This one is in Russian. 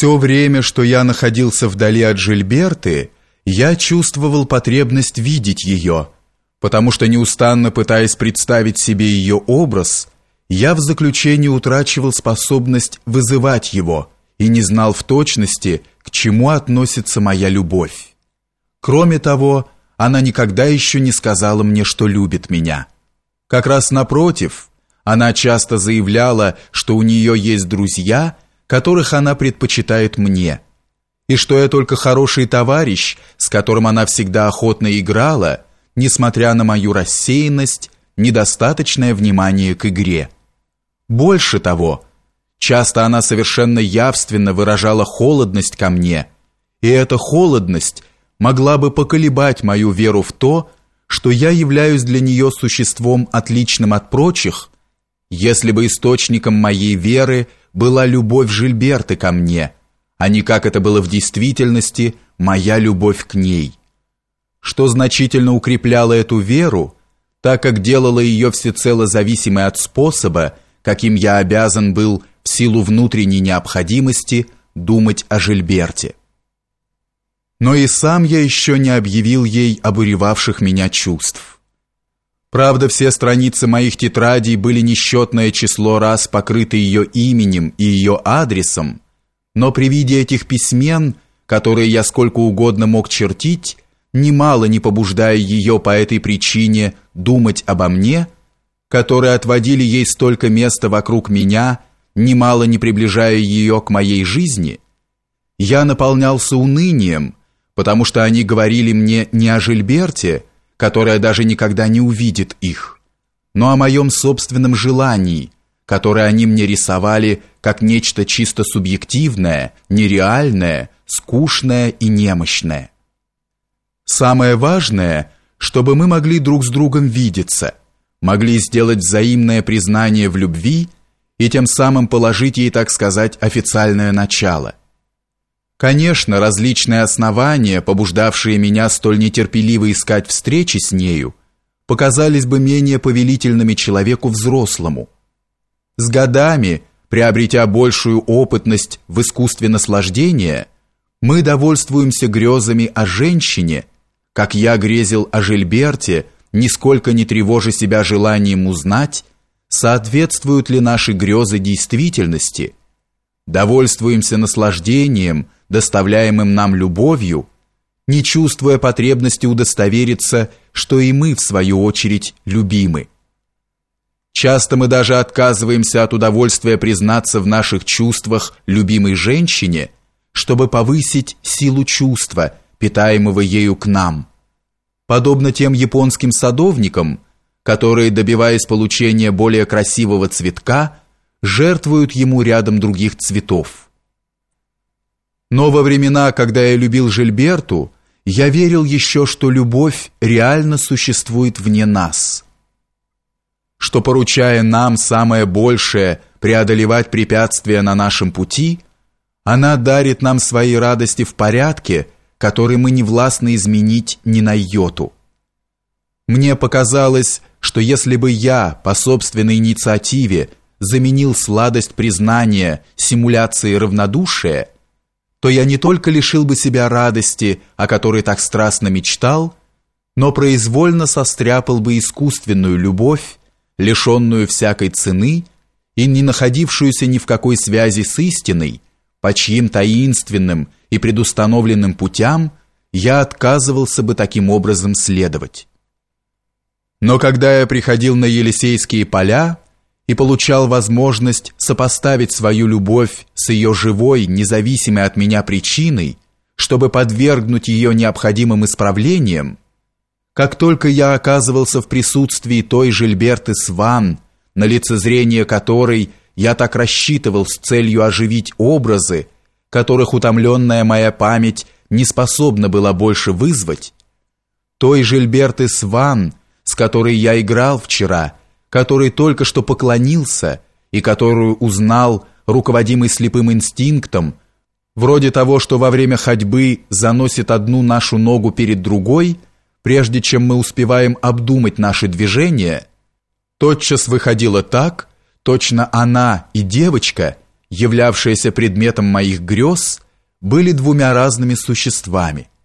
Все время, что я находился вдали от Жильберты, я чувствовал потребность видеть ее, потому что неустанно пытаясь представить себе ее образ, я в заключении утрачивал способность вызывать его и не знал в точности, к чему относится моя любовь. Кроме того, она никогда еще не сказала мне, что любит меня. Как раз напротив, она часто заявляла, что у нее есть друзья – которых она предпочитает мне, и что я только хороший товарищ, с которым она всегда охотно играла, несмотря на мою рассеянность, недостаточное внимание к игре. Больше того, часто она совершенно явственно выражала холодность ко мне, и эта холодность могла бы поколебать мою веру в то, что я являюсь для нее существом отличным от прочих, если бы источником моей веры – была любовь Жильберты ко мне, а не как это было в действительности, моя любовь к ней. Что значительно укрепляло эту веру, так как делало ее всецело зависимой от способа, каким я обязан был в силу внутренней необходимости думать о Жильберте. Но и сам я еще не объявил ей обуревавших меня чувств. Правда, все страницы моих тетрадей были несчетное число раз покрыты ее именем и ее адресом, но при виде этих письмен, которые я сколько угодно мог чертить, немало не побуждая ее по этой причине думать обо мне, которые отводили ей столько места вокруг меня, немало не приближая ее к моей жизни, я наполнялся унынием, потому что они говорили мне не о Жильберте, которая даже никогда не увидит их, но о моем собственном желании, которое они мне рисовали как нечто чисто субъективное, нереальное, скучное и немощное. Самое важное, чтобы мы могли друг с другом видеться, могли сделать взаимное признание в любви и тем самым положить ей, так сказать, официальное начало. Конечно, различные основания, побуждавшие меня столь нетерпеливо искать встречи с нею, показались бы менее повелительными человеку взрослому. С годами, приобретя большую опытность в искусстве наслаждения, мы довольствуемся грезами о женщине, как я грезил о Жильберте, нисколько не тревожа себя желанием узнать, соответствуют ли наши грезы действительности, довольствуемся наслаждением – доставляемым нам любовью, не чувствуя потребности удостовериться, что и мы, в свою очередь, любимы. Часто мы даже отказываемся от удовольствия признаться в наших чувствах любимой женщине, чтобы повысить силу чувства, питаемого ею к нам. Подобно тем японским садовникам, которые, добиваясь получения более красивого цветка, жертвуют ему рядом других цветов. Но во времена, когда я любил Жильберту, я верил еще, что любовь реально существует вне нас. Что поручая нам самое большее преодолевать препятствия на нашем пути, она дарит нам свои радости в порядке, который мы не властны изменить ни на йоту. Мне показалось, что если бы я по собственной инициативе заменил сладость признания симуляцией равнодушия, то я не только лишил бы себя радости, о которой так страстно мечтал, но произвольно состряпал бы искусственную любовь, лишенную всякой цены и не находившуюся ни в какой связи с истиной, по чьим таинственным и предустановленным путям я отказывался бы таким образом следовать. Но когда я приходил на Елисейские поля, и получал возможность сопоставить свою любовь с ее живой, независимой от меня причиной, чтобы подвергнуть ее необходимым исправлениям, как только я оказывался в присутствии той Жильберты Сван, на лицезрение которой я так рассчитывал с целью оживить образы, которых утомленная моя память не способна была больше вызвать, той Жильберты Сван, с которой я играл вчера – который только что поклонился и которую узнал, руководимый слепым инстинктом, вроде того, что во время ходьбы заносит одну нашу ногу перед другой, прежде чем мы успеваем обдумать наши движения, тотчас выходило так, точно она и девочка являвшаяся предметом моих грез, были двумя разными существами –